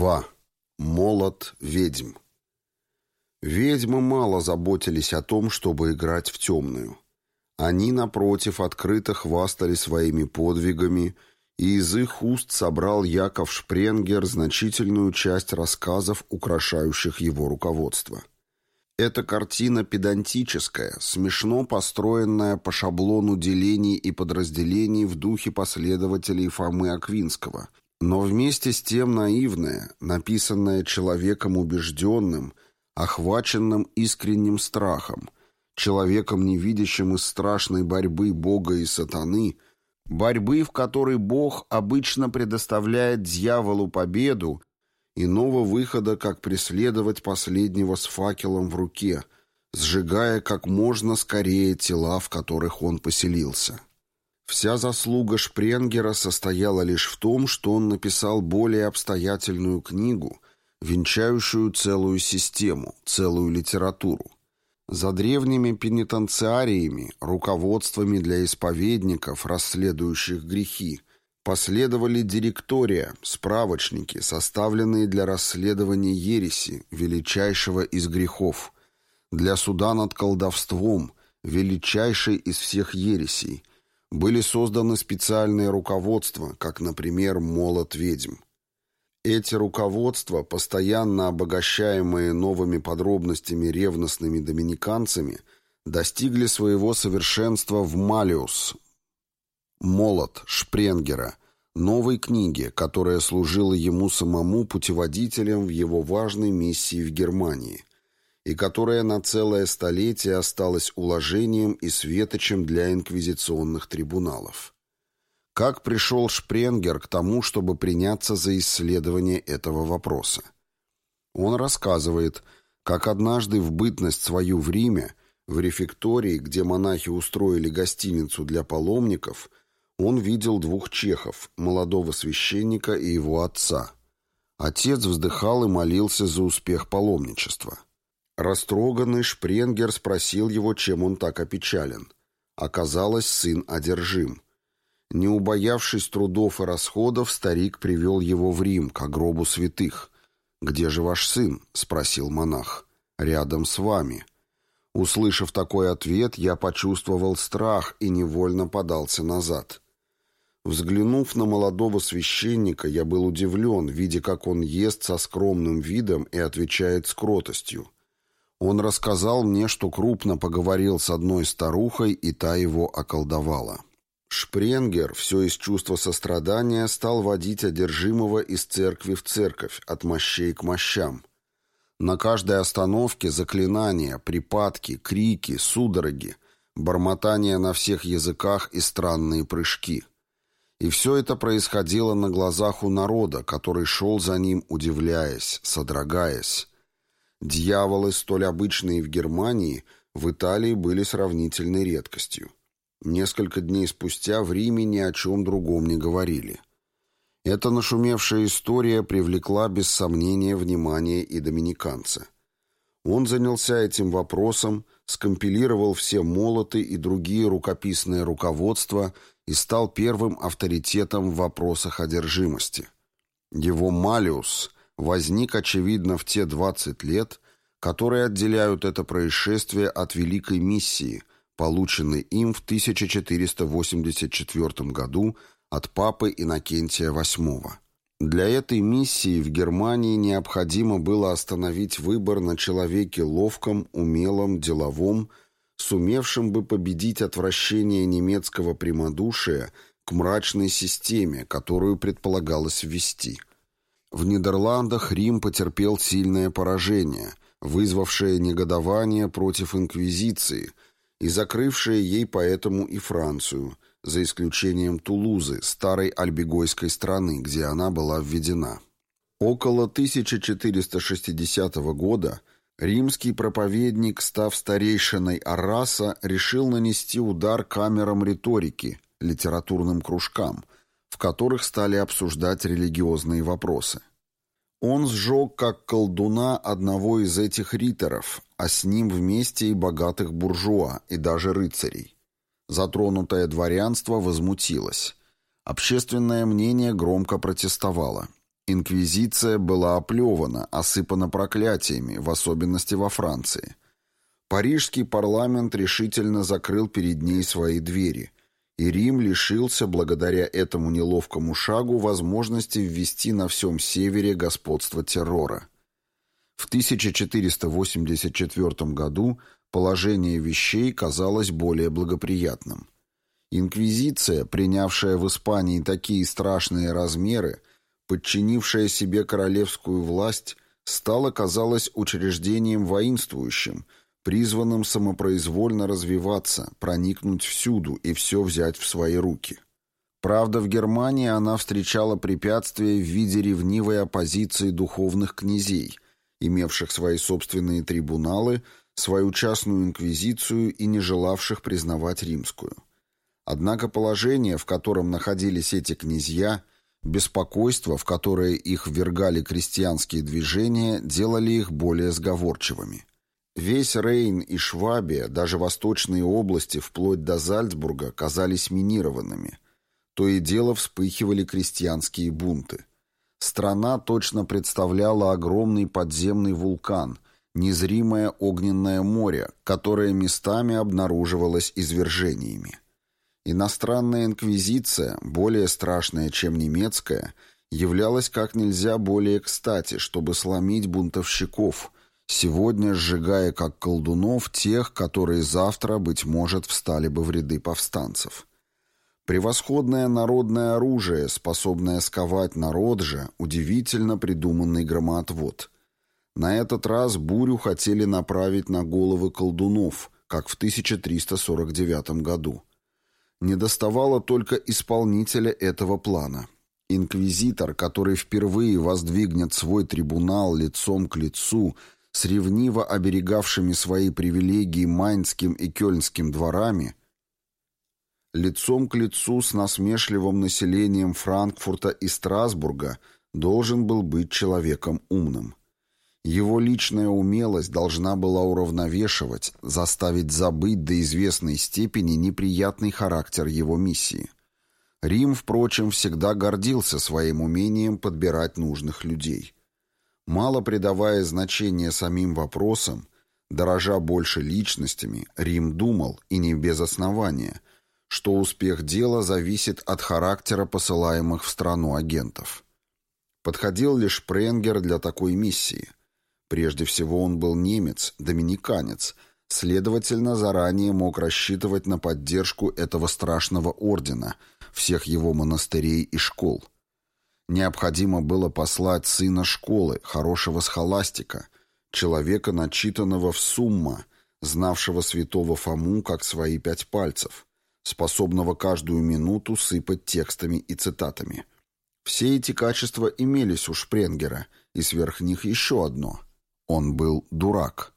2. Молот ведьм. Ведьмы мало заботились о том, чтобы играть в темную. Они, напротив, открыто хвастали своими подвигами, и из их уст собрал Яков Шпренгер значительную часть рассказов, украшающих его руководство. Эта картина педантическая, смешно построенная по шаблону делений и подразделений в духе последователей Фомы Аквинского – но вместе с тем наивное, написанное человеком убежденным, охваченным искренним страхом, человеком, не видящим из страшной борьбы Бога и сатаны, борьбы, в которой Бог обычно предоставляет дьяволу победу, иного выхода, как преследовать последнего с факелом в руке, сжигая как можно скорее тела, в которых он поселился. Вся заслуга Шпренгера состояла лишь в том, что он написал более обстоятельную книгу, венчающую целую систему, целую литературу. За древними пенитенциариями, руководствами для исповедников, расследующих грехи, последовали директория, справочники, составленные для расследования ереси, величайшего из грехов, для суда над колдовством, величайшей из всех ересей – были созданы специальные руководства, как, например, «Молот ведьм». Эти руководства, постоянно обогащаемые новыми подробностями ревностными доминиканцами, достигли своего совершенства в «Малиус» «Молот» Шпренгера, новой книге, которая служила ему самому путеводителем в его важной миссии в Германии – и которая на целое столетие осталась уложением и светочем для инквизиционных трибуналов. Как пришел Шпренгер к тому, чтобы приняться за исследование этого вопроса? Он рассказывает, как однажды в бытность свою в Риме, в рефектории, где монахи устроили гостиницу для паломников, он видел двух чехов, молодого священника и его отца. Отец вздыхал и молился за успех паломничества – Растроганный Шпренгер спросил его, чем он так опечален. Оказалось, сын одержим. Не убоявшись трудов и расходов, старик привел его в Рим, к гробу святых. «Где же ваш сын?» — спросил монах. «Рядом с вами». Услышав такой ответ, я почувствовал страх и невольно подался назад. Взглянув на молодого священника, я был удивлен, видя, как он ест со скромным видом и отвечает с кротостью. Он рассказал мне, что крупно поговорил с одной старухой, и та его околдовала. Шпренгер, все из чувства сострадания, стал водить одержимого из церкви в церковь, от мощей к мощам. На каждой остановке заклинания, припадки, крики, судороги, бормотание на всех языках и странные прыжки. И все это происходило на глазах у народа, который шел за ним, удивляясь, содрогаясь. Дьяволы, столь обычные в Германии, в Италии были сравнительной редкостью. Несколько дней спустя в Риме ни о чем другом не говорили. Эта нашумевшая история привлекла без сомнения внимание и доминиканца. Он занялся этим вопросом, скомпилировал все молоты и другие рукописные руководства и стал первым авторитетом в вопросах одержимости. Его «Малиус» возник, очевидно, в те 20 лет, которые отделяют это происшествие от великой миссии, полученной им в 1484 году от папы Иннокентия VIII. Для этой миссии в Германии необходимо было остановить выбор на человеке ловком, умелом, деловом, сумевшем бы победить отвращение немецкого прямодушия к мрачной системе, которую предполагалось ввести – в Нидерландах Рим потерпел сильное поражение, вызвавшее негодование против инквизиции и закрывшее ей поэтому и Францию, за исключением Тулузы, старой альбегойской страны, где она была введена. Около 1460 года римский проповедник, став старейшиной Арраса, решил нанести удар камерам риторики, литературным кружкам – в которых стали обсуждать религиозные вопросы. Он сжег как колдуна одного из этих риторов, а с ним вместе и богатых буржуа, и даже рыцарей. Затронутое дворянство возмутилось. Общественное мнение громко протестовало. Инквизиция была оплевана, осыпана проклятиями, в особенности во Франции. Парижский парламент решительно закрыл перед ней свои двери, и Рим лишился, благодаря этому неловкому шагу, возможности ввести на всем севере господство террора. В 1484 году положение вещей казалось более благоприятным. Инквизиция, принявшая в Испании такие страшные размеры, подчинившая себе королевскую власть, стала, казалось, учреждением воинствующим, призванным самопроизвольно развиваться, проникнуть всюду и все взять в свои руки. Правда, в Германии она встречала препятствия в виде ревнивой оппозиции духовных князей, имевших свои собственные трибуналы, свою частную инквизицию и не желавших признавать римскую. Однако положение, в котором находились эти князья, беспокойство, в которое их ввергали крестьянские движения, делали их более сговорчивыми. Весь Рейн и Швабия, даже восточные области, вплоть до Зальцбурга, казались минированными. То и дело вспыхивали крестьянские бунты. Страна точно представляла огромный подземный вулкан, незримое огненное море, которое местами обнаруживалось извержениями. Иностранная инквизиция, более страшная, чем немецкая, являлась как нельзя более кстати, чтобы сломить бунтовщиков, сегодня сжигая как колдунов тех, которые завтра, быть может, встали бы в ряды повстанцев. Превосходное народное оружие, способное сковать народ же, удивительно придуманный громоотвод. На этот раз бурю хотели направить на головы колдунов, как в 1349 году. Недоставало только исполнителя этого плана. Инквизитор, который впервые воздвигнет свой трибунал лицом к лицу с ревниво оберегавшими свои привилегии Майнским и Кёльнским дворами, лицом к лицу с насмешливым населением Франкфурта и Страсбурга должен был быть человеком умным. Его личная умелость должна была уравновешивать, заставить забыть до известной степени неприятный характер его миссии. Рим, впрочем, всегда гордился своим умением подбирать нужных людей. Мало придавая значения самим вопросам, дорожа больше личностями, Рим думал, и не без основания, что успех дела зависит от характера посылаемых в страну агентов. Подходил лишь Пренгер для такой миссии – Прежде всего он был немец, доминиканец, следовательно, заранее мог рассчитывать на поддержку этого страшного ордена, всех его монастырей и школ. Необходимо было послать сына школы, хорошего схоластика, человека, начитанного в сумма, знавшего святого Фому как свои пять пальцев, способного каждую минуту сыпать текстами и цитатами. Все эти качества имелись у Шпренгера, и сверх них еще одно — он был дурак.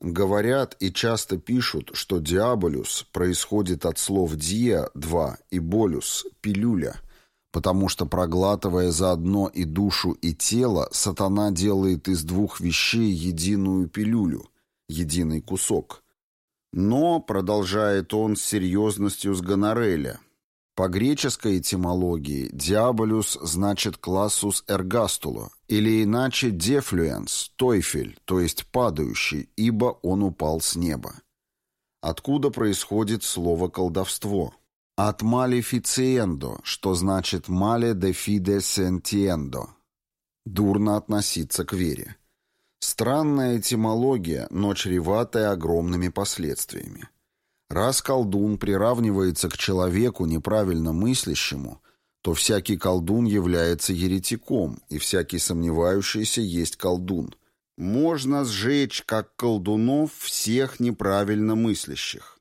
Говорят и часто пишут, что «диаболюс» происходит от слов «диа» — «два» и «болюс» — «пилюля», потому что, проглатывая заодно и душу, и тело, сатана делает из двух вещей единую пилюлю, единый кусок. Но, продолжает он с серьезностью с гонореля, по греческой этимологии «диаболюс» значит «классус эргастула», или иначе «дефлюенс», «тойфель», то есть «падающий», ибо он упал с неба. Откуда происходит слово «колдовство»? От «малефициендо», что значит «мале де фиде сентиендо» – «дурно относиться к вере». Странная этимология, но чреватая огромными последствиями. Раз колдун приравнивается к человеку неправильно мыслящему, то всякий колдун является еретиком, и всякий сомневающийся есть колдун. Можно сжечь, как колдунов, всех неправильно мыслящих.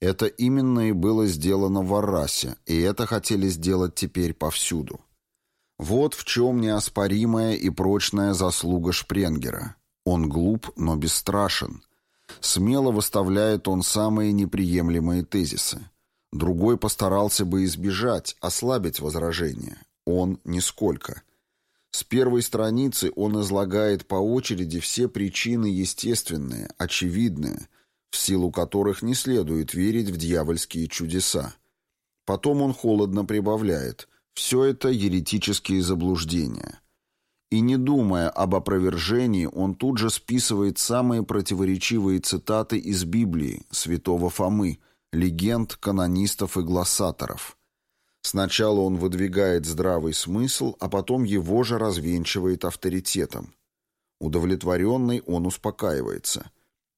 Это именно и было сделано в Аррасе, и это хотели сделать теперь повсюду. Вот в чем неоспоримая и прочная заслуга Шпренгера. Он глуп, но бесстрашен. Смело выставляет он самые неприемлемые тезисы. Другой постарался бы избежать, ослабить возражение. Он нисколько. С первой страницы он излагает по очереди все причины естественные, очевидные, в силу которых не следует верить в дьявольские чудеса. Потом он холодно прибавляет «все это еретические заблуждения». И не думая об опровержении, он тут же списывает самые противоречивые цитаты из Библии, святого Фомы, легенд, канонистов и глоссаторов. Сначала он выдвигает здравый смысл, а потом его же развенчивает авторитетом. Удовлетворенный он успокаивается.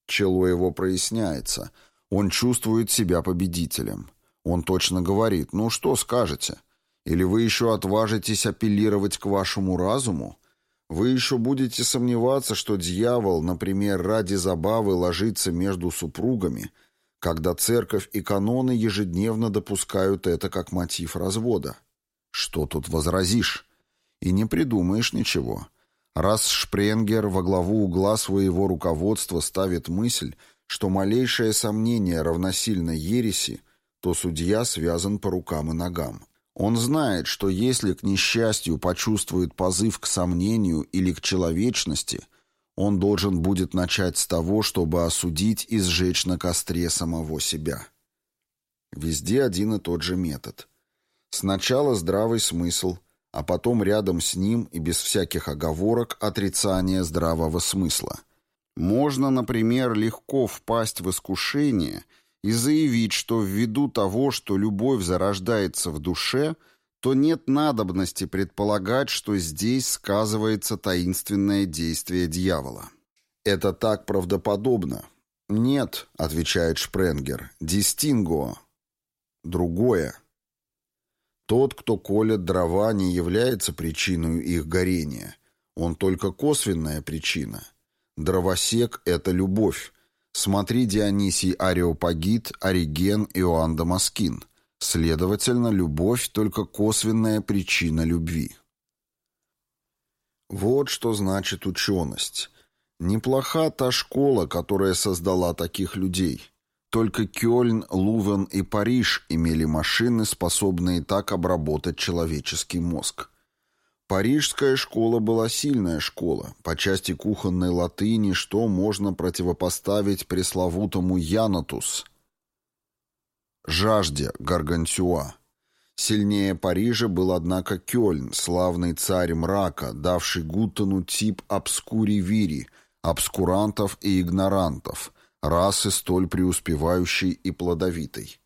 Чело его проясняется. Он чувствует себя победителем. Он точно говорит «Ну что скажете?» Или вы еще отважитесь апеллировать к вашему разуму? Вы еще будете сомневаться, что дьявол, например, ради забавы ложится между супругами, когда церковь и каноны ежедневно допускают это как мотив развода. Что тут возразишь? И не придумаешь ничего. Раз Шпренгер во главу угла своего руководства ставит мысль, что малейшее сомнение равносильно ереси, то судья связан по рукам и ногам. Он знает, что если к несчастью почувствует позыв к сомнению или к человечности, он должен будет начать с того, чтобы осудить и сжечь на костре самого себя. Везде один и тот же метод. Сначала здравый смысл, а потом рядом с ним и без всяких оговорок отрицание здравого смысла. Можно, например, легко впасть в искушение – и заявить, что ввиду того, что любовь зарождается в душе, то нет надобности предполагать, что здесь сказывается таинственное действие дьявола. Это так правдоподобно. «Нет», — отвечает Шпренгер, — «дистинго». Другое. Тот, кто колет дрова, не является причиной их горения. Он только косвенная причина. Дровосек — это любовь, Смотри Дионисий Ареопагит, Ориген, Иоанн Дамаскин. Следовательно, любовь — только косвенная причина любви. Вот что значит ученость. Неплоха та школа, которая создала таких людей. Только Кёльн, Лувен и Париж имели машины, способные так обработать человеческий мозг. Парижская школа была сильная школа. По части кухонной латыни что можно противопоставить пресловутому «янатус»? Жажде Гаргантюа. Сильнее Парижа был, однако, Кёльн, славный царь мрака, давший Гуттену тип обскури-вири, обскурантов и игнорантов, расы столь преуспевающей и плодовитой.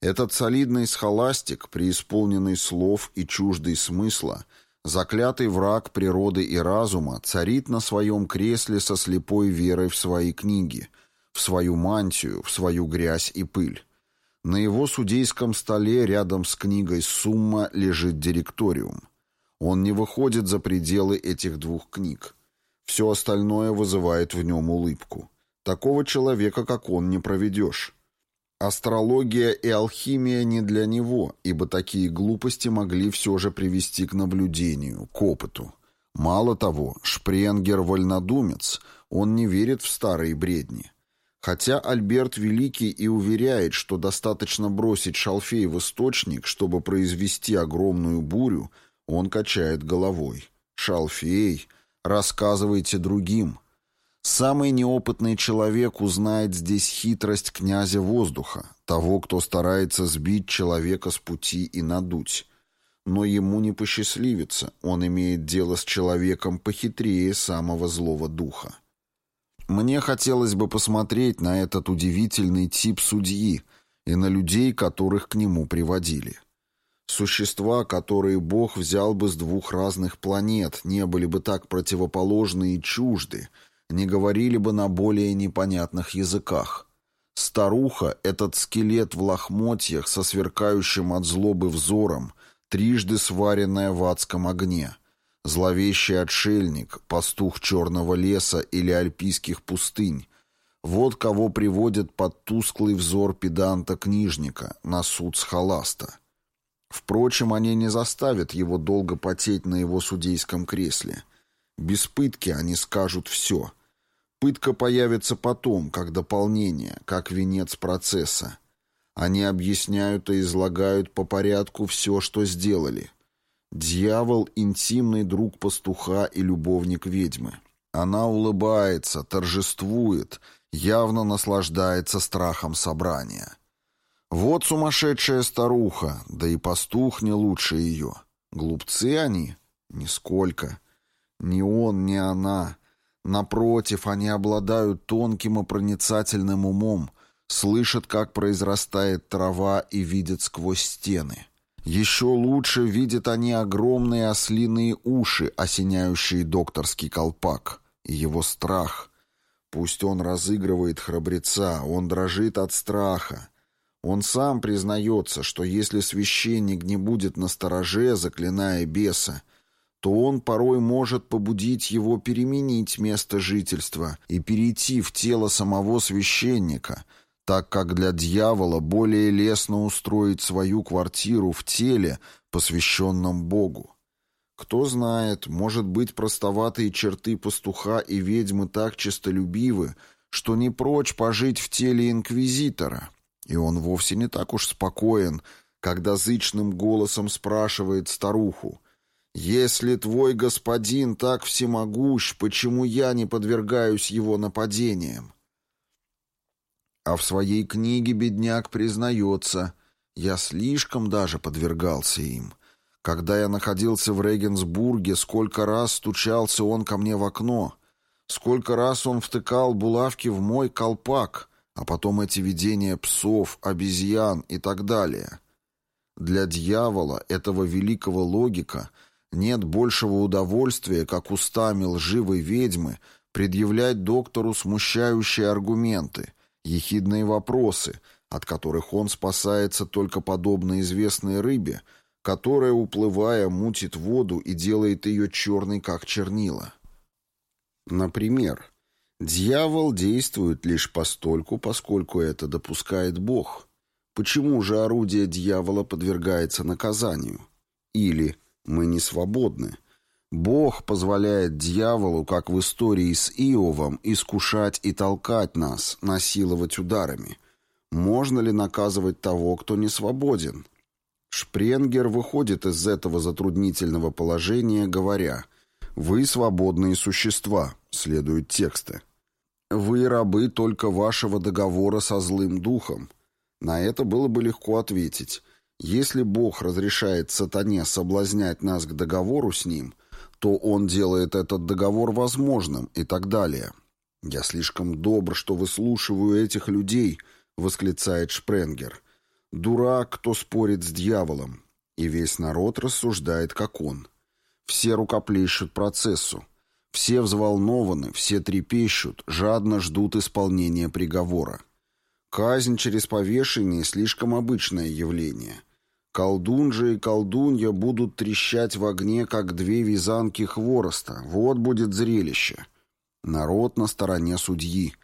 Этот солидный схоластик, преисполненный слов и чуждый смысла – Заклятый враг природы и разума царит на своем кресле со слепой верой в свои книги, в свою мантию, в свою грязь и пыль. На его судейском столе рядом с книгой «Сумма» лежит директориум. Он не выходит за пределы этих двух книг. Все остальное вызывает в нем улыбку. Такого человека, как он, не проведешь. Астрология и алхимия не для него, ибо такие глупости могли все же привести к наблюдению, к опыту. Мало того, Шпренгер – вольнодумец, он не верит в старые бредни. Хотя Альберт Великий и уверяет, что достаточно бросить шалфей в источник, чтобы произвести огромную бурю, он качает головой. «Шалфей, рассказывайте другим, Самый неопытный человек узнает здесь хитрость князя воздуха, того, кто старается сбить человека с пути и надуть. Но ему не посчастливится, он имеет дело с человеком похитрее самого злого духа. Мне хотелось бы посмотреть на этот удивительный тип судьи и на людей, которых к нему приводили. Существа, которые Бог взял бы с двух разных планет, не были бы так противоположны и чужды — не говорили бы на более непонятных языках. Старуха, этот скелет в лохмотьях со сверкающим от злобы взором, трижды сваренная в адском огне. Зловещий отшельник, пастух черного леса или альпийских пустынь. Вот кого приводит под тусклый взор педанта-книжника на суд схоласта. Впрочем, они не заставят его долго потеть на его судейском кресле. Без пытки они скажут все — Пытка появится потом, как дополнение, как венец процесса. Они объясняют и излагают по порядку все, что сделали. Дьявол — интимный друг пастуха и любовник ведьмы. Она улыбается, торжествует, явно наслаждается страхом собрания. Вот сумасшедшая старуха, да и пастух не лучше ее. Глупцы они? Нисколько. Ни он, ни она. Напротив, они обладают тонким и проницательным умом, слышат, как произрастает трава и видят сквозь стены. Еще лучше видят они огромные ослиные уши, осеняющие докторский колпак, и его страх. Пусть он разыгрывает храбреца, он дрожит от страха. Он сам признается, что если священник не будет настороже, заклиная беса, то он порой может побудить его переменить место жительства и перейти в тело самого священника — так как для дьявола более лестно устроить свою квартиру в теле, посвященном Богу. Кто знает, может быть, простоватые черты пастуха и ведьмы так честолюбивы, что не прочь пожить в теле инквизитора, и он вовсе не так уж спокоен, когда зычным голосом спрашивает старуху, «Если твой господин так всемогущ, почему я не подвергаюсь его нападениям?» А в своей книге бедняк признается, я слишком даже подвергался им. Когда я находился в Регенсбурге, сколько раз стучался он ко мне в окно, сколько раз он втыкал булавки в мой колпак, а потом эти видения псов, обезьян и так далее. Для дьявола, этого великого логика, нет большего удовольствия, как устами лживой ведьмы, предъявлять доктору смущающие аргументы — ехидные вопросы, от которых он спасается только подобно известной рыбе, которая, уплывая, мутит воду и делает ее черной, как чернила. Например, дьявол действует лишь постольку, поскольку это допускает Бог. Почему же орудие дьявола подвергается наказанию? Или мы не свободны, Бог позволяет дьяволу, как в истории с Иовом, искушать и толкать нас, насиловать ударами. Можно ли наказывать того, кто не свободен? Шпренгер выходит из этого затруднительного положения, говоря «Вы свободные существа», следуют тексты. «Вы рабы только вашего договора со злым духом». На это было бы легко ответить. Если Бог разрешает сатане соблазнять нас к договору с ним – то он делает этот договор возможным и так далее. «Я слишком добр, что выслушиваю этих людей», — восклицает Шпренгер. «Дурак, кто спорит с дьяволом». И весь народ рассуждает, как он. Все рукоплещут процессу. Все взволнованы, все трепещут, жадно ждут исполнения приговора. Казнь через повешение — слишком обычное явление — Колдун же и колдунья будут трещать в огне, как две вязанки хвороста. Вот будет зрелище. Народ на стороне судьи.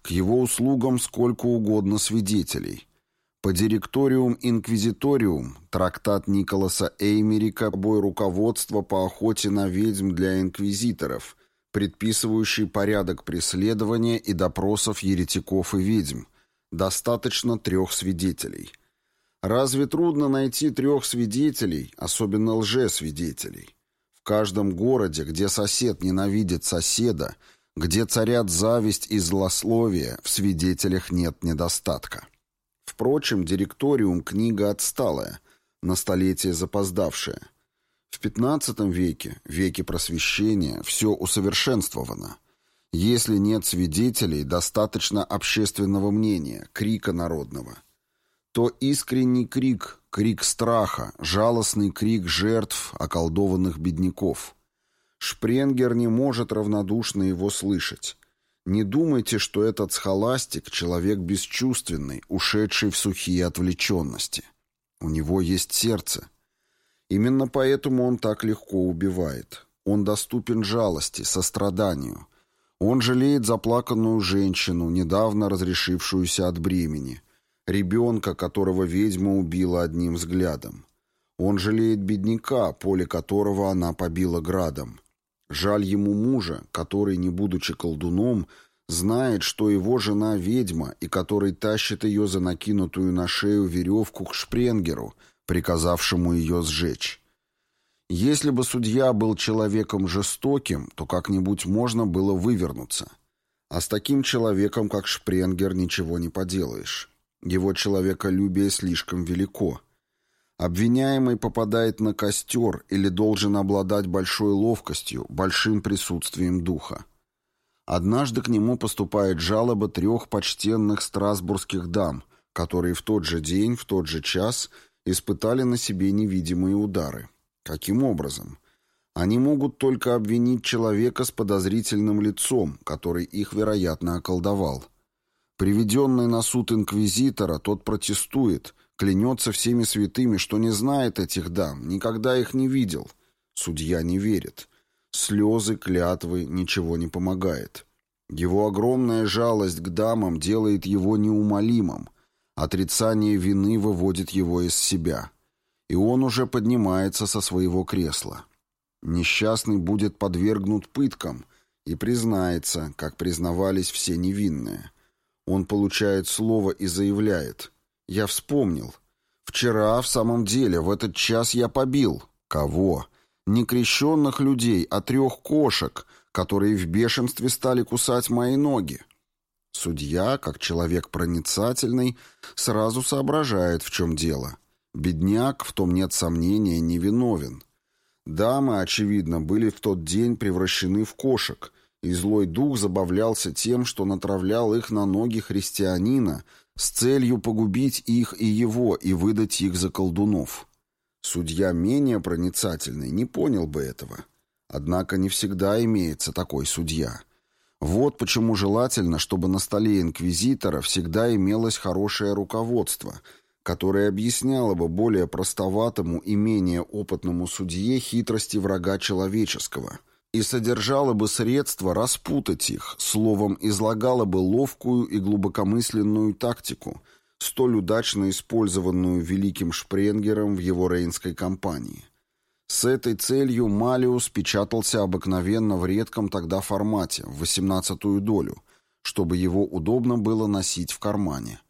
К его услугам сколько угодно свидетелей. По директориум инквизиториум, трактат Николаса Эймерика, бой руководства по охоте на ведьм для инквизиторов, предписывающий порядок преследования и допросов еретиков и ведьм. Достаточно трех свидетелей – Разве трудно найти трех свидетелей, особенно лжесвидетелей? В каждом городе, где сосед ненавидит соседа, где царят зависть и злословие, в свидетелях нет недостатка. Впрочем, директориум книга отсталая, на столетие запоздавшая. В XV веке, веке просвещения, все усовершенствовано. Если нет свидетелей, достаточно общественного мнения, крика народного – то искренний крик, крик страха, жалостный крик жертв, околдованных бедняков. Шпренгер не может равнодушно его слышать. Не думайте, что этот схоластик — человек бесчувственный, ушедший в сухие отвлеченности. У него есть сердце. Именно поэтому он так легко убивает. Он доступен жалости, состраданию. Он жалеет заплаканную женщину, недавно разрешившуюся от бремени — Ребенка, которого ведьма убила одним взглядом. Он жалеет бедняка, поле которого она побила градом. Жаль ему мужа, который, не будучи колдуном, знает, что его жена ведьма, и который тащит ее за накинутую на шею веревку к шпренгеру, приказавшему ее сжечь. Если бы судья был человеком жестоким, то как-нибудь можно было вывернуться. А с таким человеком, как Шпренгер, ничего не поделаешь. Его человеколюбие слишком велико. Обвиняемый попадает на костер или должен обладать большой ловкостью, большим присутствием духа. Однажды к нему поступает жалоба трех почтенных страсбургских дам, которые в тот же день, в тот же час испытали на себе невидимые удары. Каким образом? Они могут только обвинить человека с подозрительным лицом, который их, вероятно, околдовал. Приведенный на суд инквизитора, тот протестует, клянется всеми святыми, что не знает этих дам, никогда их не видел. Судья не верит. Слезы, клятвы, ничего не помогает. Его огромная жалость к дамам делает его неумолимым. Отрицание вины выводит его из себя. И он уже поднимается со своего кресла. Несчастный будет подвергнут пыткам и признается, как признавались все невинные. Он получает слово и заявляет «Я вспомнил. Вчера, в самом деле, в этот час я побил. Кого? Не крещенных людей, а трех кошек, которые в бешенстве стали кусать мои ноги». Судья, как человек проницательный, сразу соображает, в чем дело. Бедняк, в том нет сомнения, невиновен. Дамы, очевидно, были в тот день превращены в кошек, и злой дух забавлялся тем, что натравлял их на ноги христианина с целью погубить их и его и выдать их за колдунов. Судья менее проницательный не понял бы этого. Однако не всегда имеется такой судья. Вот почему желательно, чтобы на столе инквизитора всегда имелось хорошее руководство – которое объясняло бы более простоватому и менее опытному судье хитрости врага человеческого и содержало бы средства распутать их, словом, излагало бы ловкую и глубокомысленную тактику, столь удачно использованную великим Шпренгером в его рейнской кампании. С этой целью Малиус печатался обыкновенно в редком тогда формате, в восемнадцатую долю, чтобы его удобно было носить в кармане.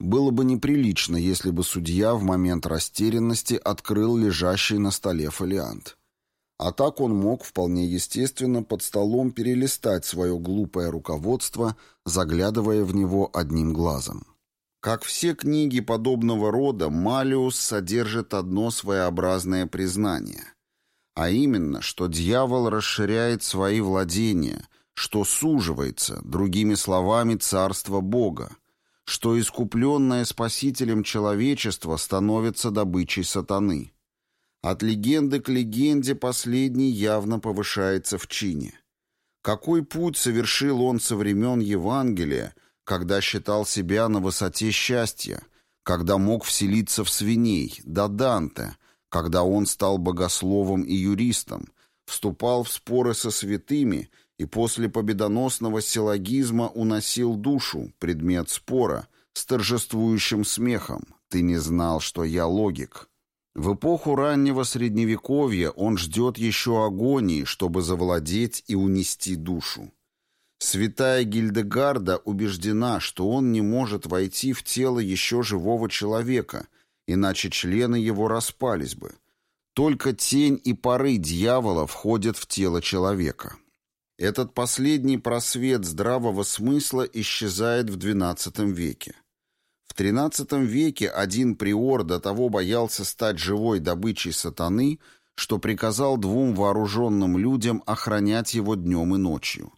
Было бы неприлично, если бы судья в момент растерянности открыл лежащий на столе фолиант. А так он мог вполне естественно под столом перелистать свое глупое руководство, заглядывая в него одним глазом. Как все книги подобного рода, Малиус содержит одно своеобразное признание. А именно, что дьявол расширяет свои владения, что суживается, другими словами, царство Бога, что искупленное Спасителем человечество становится добычей сатаны. От легенды к легенде последний явно повышается в чине. Какой путь совершил он со времен Евангелия, когда считал себя на высоте счастья, когда мог вселиться в свиней, до Данте, когда он стал богословом и юристом, вступал в споры со святыми и после победоносного силлогизма уносил душу, предмет спора, с торжествующим смехом. «Ты не знал, что я логик». В эпоху раннего Средневековья он ждет еще агонии, чтобы завладеть и унести душу. Святая Гильдегарда убеждена, что он не может войти в тело еще живого человека, иначе члены его распались бы. Только тень и поры дьявола входят в тело человека. Этот последний просвет здравого смысла исчезает в XII веке. В XIII веке один приор до того боялся стать живой добычей сатаны, что приказал двум вооруженным людям охранять его днем и ночью.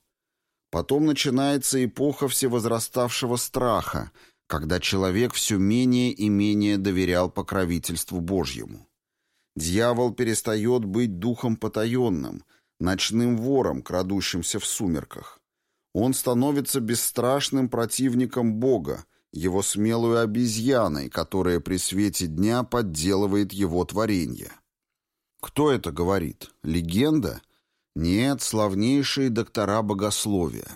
Потом начинается эпоха всевозраставшего страха, когда человек все менее и менее доверял покровительству Божьему. Дьявол перестает быть духом потаенным – ночным вором, крадущимся в сумерках. Он становится бесстрашным противником Бога, его смелую обезьяной, которая при свете дня подделывает его творение. Кто это говорит? Легенда? Нет, славнейшие доктора богословия.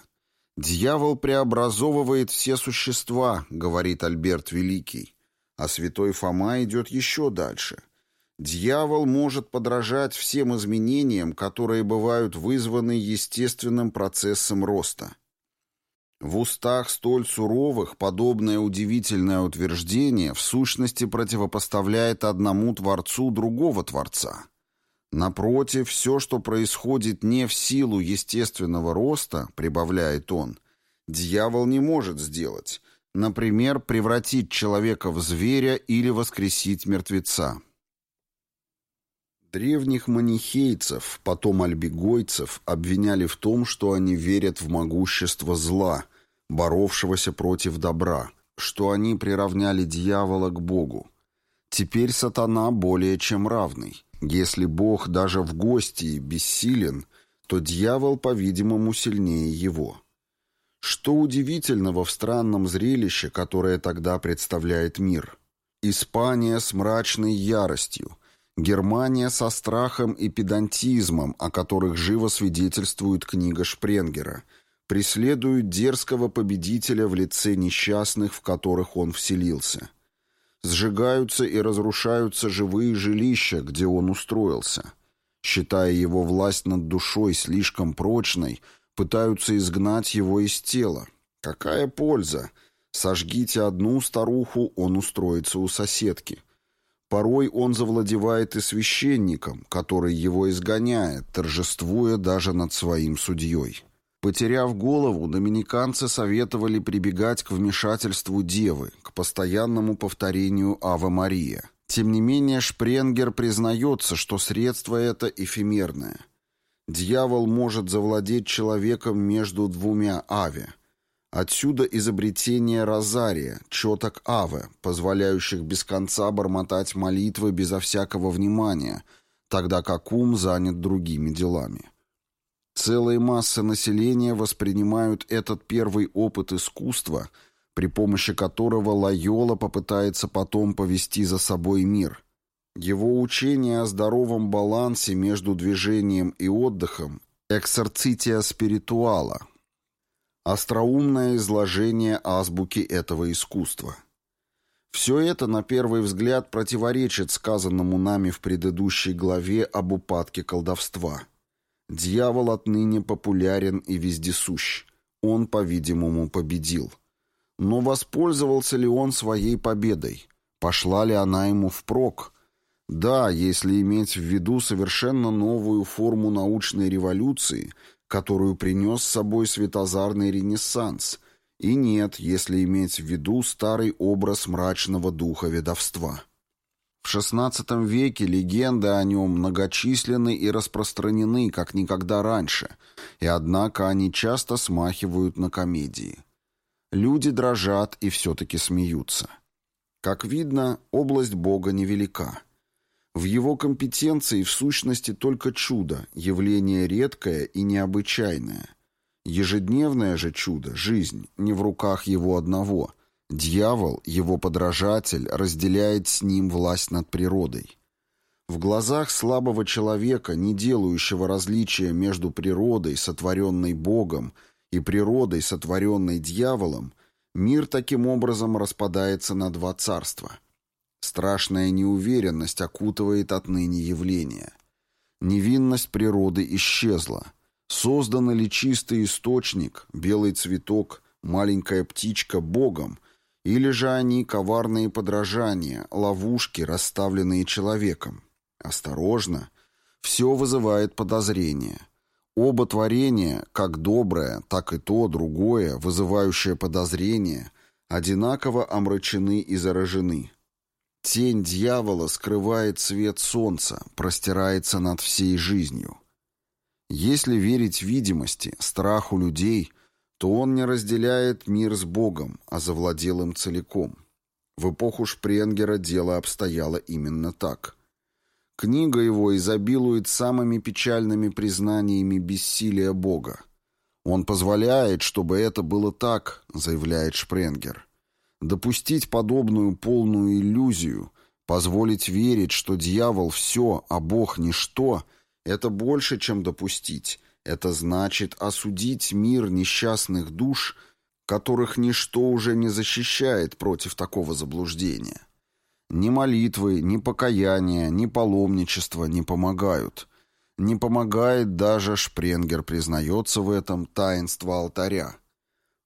«Дьявол преобразовывает все существа», — говорит Альберт Великий. А святой Фома идет еще дальше — Дьявол может подражать всем изменениям, которые бывают вызваны естественным процессом роста. В устах столь суровых подобное удивительное утверждение в сущности противопоставляет одному Творцу другого Творца. Напротив, все, что происходит не в силу естественного роста, прибавляет он, дьявол не может сделать, например, превратить человека в зверя или воскресить мертвеца. Древних манихейцев, потом альбегойцев, обвиняли в том, что они верят в могущество зла, боровшегося против добра, что они приравняли дьявола к Богу. Теперь сатана более чем равный. Если Бог даже в гости бессилен, то дьявол, по-видимому, сильнее его. Что удивительного в странном зрелище, которое тогда представляет мир? Испания с мрачной яростью – Германия со страхом и педантизмом, о которых живо свидетельствует книга Шпренгера, преследует дерзкого победителя в лице несчастных, в которых он вселился. Сжигаются и разрушаются живые жилища, где он устроился. Считая его власть над душой слишком прочной, пытаются изгнать его из тела. Какая польза? Сожгите одну старуху, он устроится у соседки. Порой он завладевает и священником, который его изгоняет, торжествуя даже над своим судьей. Потеряв голову, доминиканцы советовали прибегать к вмешательству девы, к постоянному повторению «Ава Мария». Тем не менее, Шпренгер признается, что средство это эфемерное. Дьявол может завладеть человеком между двумя «Аве», Отсюда изобретение розария, четок аве, позволяющих без конца бормотать молитвы безо всякого внимания, тогда как ум занят другими делами. Целые массы населения воспринимают этот первый опыт искусства, при помощи которого Лайола попытается потом повести за собой мир. Его учение о здоровом балансе между движением и отдыхом – эксорцития спиритуала – Остроумное изложение азбуки этого искусства. Все это, на первый взгляд, противоречит сказанному нами в предыдущей главе об упадке колдовства. Дьявол отныне популярен и вездесущ. Он, по-видимому, победил. Но воспользовался ли он своей победой? Пошла ли она ему впрок? Да, если иметь в виду совершенно новую форму научной революции – которую принес с собой светозарный ренессанс, и нет, если иметь в виду старый образ мрачного духа ведовства. В XVI веке легенды о нем многочисленны и распространены, как никогда раньше, и однако они часто смахивают на комедии. Люди дрожат и все-таки смеются. Как видно, область Бога невелика. В его компетенции в сущности только чудо, явление редкое и необычайное. Ежедневное же чудо, жизнь, не в руках его одного. Дьявол, его подражатель, разделяет с ним власть над природой. В глазах слабого человека, не делающего различия между природой, сотворенной Богом, и природой, сотворенной дьяволом, мир таким образом распадается на два царства – Страшная неуверенность окутывает отныне явление. Невинность природы исчезла. Создан ли чистый источник, белый цветок, маленькая птичка Богом, или же они коварные подражания, ловушки, расставленные человеком? Осторожно. Все вызывает подозрение. Оба творения, как доброе, так и то, другое, вызывающее подозрение, одинаково омрачены и заражены. Тень дьявола скрывает свет солнца, простирается над всей жизнью. Если верить видимости, страху людей, то он не разделяет мир с Богом, а завладел им целиком. В эпоху Шпренгера дело обстояло именно так. Книга его изобилует самыми печальными признаниями бессилия Бога. Он позволяет, чтобы это было так, заявляет Шпренгер. Допустить подобную полную иллюзию, позволить верить, что дьявол все, а Бог ничто, это больше, чем допустить. Это значит осудить мир несчастных душ, которых ничто уже не защищает против такого заблуждения. Ни молитвы, ни покаяние, ни паломничество не помогают. Не помогает даже, Шпренгер признается в этом, таинство алтаря.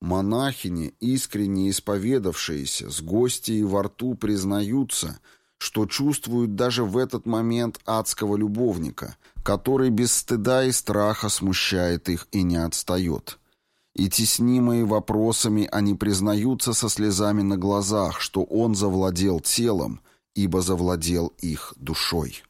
Монахини, искренне исповедавшиеся, с гостей во рту признаются, что чувствуют даже в этот момент адского любовника, который без стыда и страха смущает их и не отстает. И теснимые вопросами они признаются со слезами на глазах, что он завладел телом, ибо завладел их душой.